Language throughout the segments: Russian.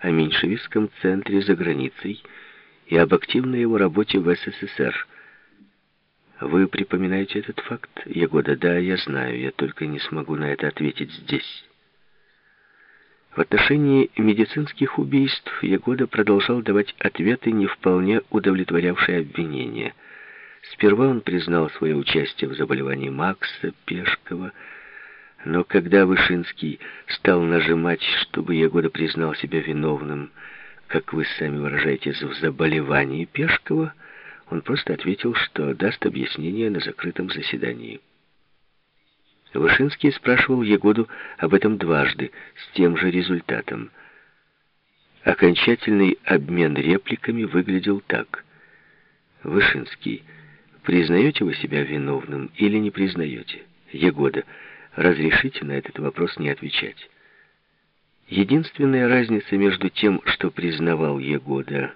о меньшевистском центре за границей и об активной его работе в СССР. Вы припоминаете этот факт, Ягода? Да, я знаю, я только не смогу на это ответить здесь. В отношении медицинских убийств Ягода продолжал давать ответы, не вполне удовлетворявшие обвинения. Сперва он признал свое участие в заболевании Макса Пешкова, но когда Вышинский стал нажимать, чтобы Ягода признал себя виновным, как вы сами выражаетесь, в заболевании Пешкова, он просто ответил, что даст объяснение на закрытом заседании. Вышинский спрашивал Ягоду об этом дважды, с тем же результатом. Окончательный обмен репликами выглядел так. Вышинский, признаете вы себя виновным или не признаете? Ягода, разрешите на этот вопрос не отвечать. Единственная разница между тем, что признавал Егода,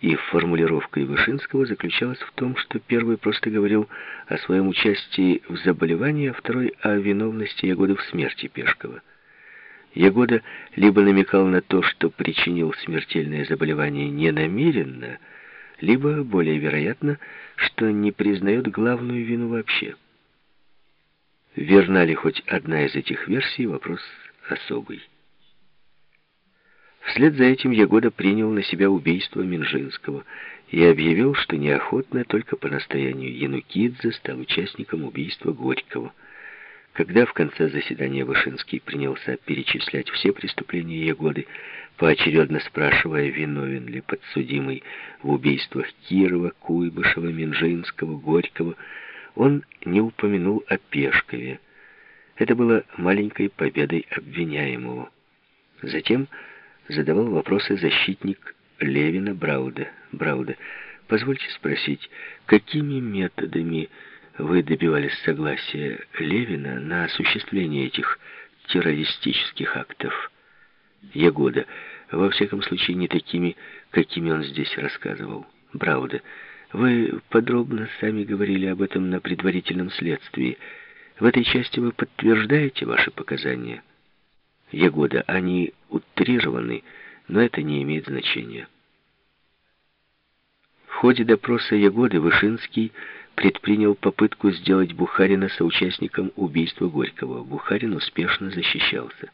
и формулировкой Вышинского заключалась в том, что первый просто говорил о своем участии в заболевании, а второй — о виновности Ягоды в смерти Пешкова. Ягода либо намекал на то, что причинил смертельное заболевание ненамеренно, либо, более вероятно, что не признает главную вину вообще. Верна ли хоть одна из этих версий, вопрос особый. Вслед за этим Ягода принял на себя убийство Минжинского и объявил, что неохотно, только по настоянию Янукидзе, стал участником убийства Горького. Когда в конце заседания Вышинский принялся перечислять все преступления Ягоды, поочередно спрашивая, виновен ли подсудимый в убийствах Кирова, Куйбышева, Минжинского, Горького, он не упомянул о Пешкове. Это было маленькой победой обвиняемого. Затем задавал вопросы защитник Левина Брауда. Брауда, позвольте спросить, какими методами вы добивались согласия Левина на осуществление этих террористических актов? Ягода, во всяком случае, не такими, какими он здесь рассказывал. Брауда, вы подробно сами говорили об этом на предварительном следствии. В этой части вы подтверждаете ваши показания? Ягода, они утрированы, но это не имеет значения. В ходе допроса Ягоды Вышинский предпринял попытку сделать Бухарина соучастником убийства Горького. Бухарин успешно защищался.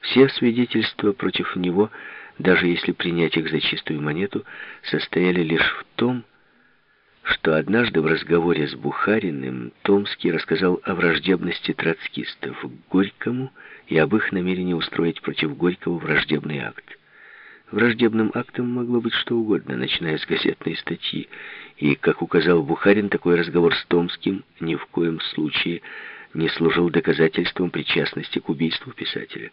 Все свидетельства против него, даже если принять их за чистую монету, состояли лишь в том, что однажды в разговоре с Бухариным Томский рассказал о враждебности троцкистов к Горькому и об их намерении устроить против Горького враждебный акт. Враждебным актом могло быть что угодно, начиная с газетной статьи, и, как указал Бухарин, такой разговор с Томским ни в коем случае не служил доказательством причастности к убийству писателя.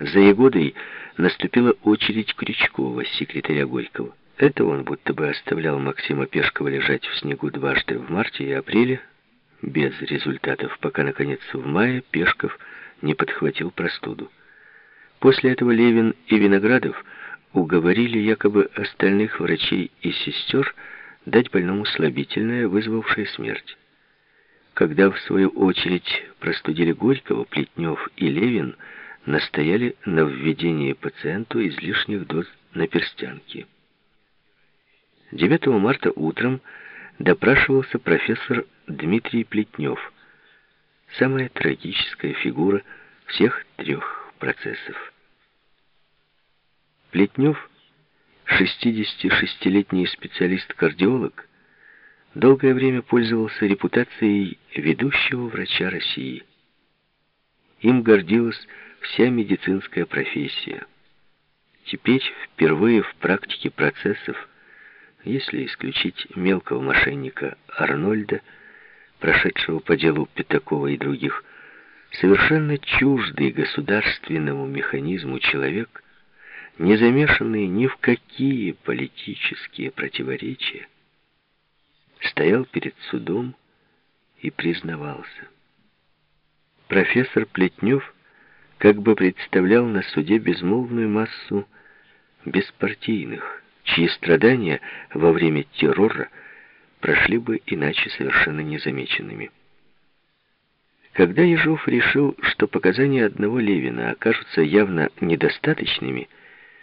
За Егодой наступила очередь Крючкова, секретаря Горького. Это он будто бы оставлял Максима Пешкова лежать в снегу дважды в марте и апреле, без результатов, пока, наконец, в мае Пешков не подхватил простуду. После этого Левин и Виноградов уговорили якобы остальных врачей и сестер дать больному слабительное, вызвавшее смерть. Когда, в свою очередь, простудили Горького, Плетнев и Левин настояли на введении пациенту излишних доз на перстянке. 9 марта утром допрашивался профессор Дмитрий Плетнев, самая трагическая фигура всех трех процессов. Плетнев, 66-летний специалист-кардиолог, долгое время пользовался репутацией ведущего врача России. Им гордилась вся медицинская профессия. Теперь, впервые в практике процессов, если исключить мелкого мошенника Арнольда, прошедшего по делу Пятакова и других, совершенно чуждый государственному механизму человек, не замешанный ни в какие политические противоречия, стоял перед судом и признавался. Профессор Плетнев как бы представлял на суде безмолвную массу беспартийных, чьи страдания во время террора прошли бы иначе совершенно незамеченными. Когда Ежов решил, что показания одного Левина окажутся явно недостаточными,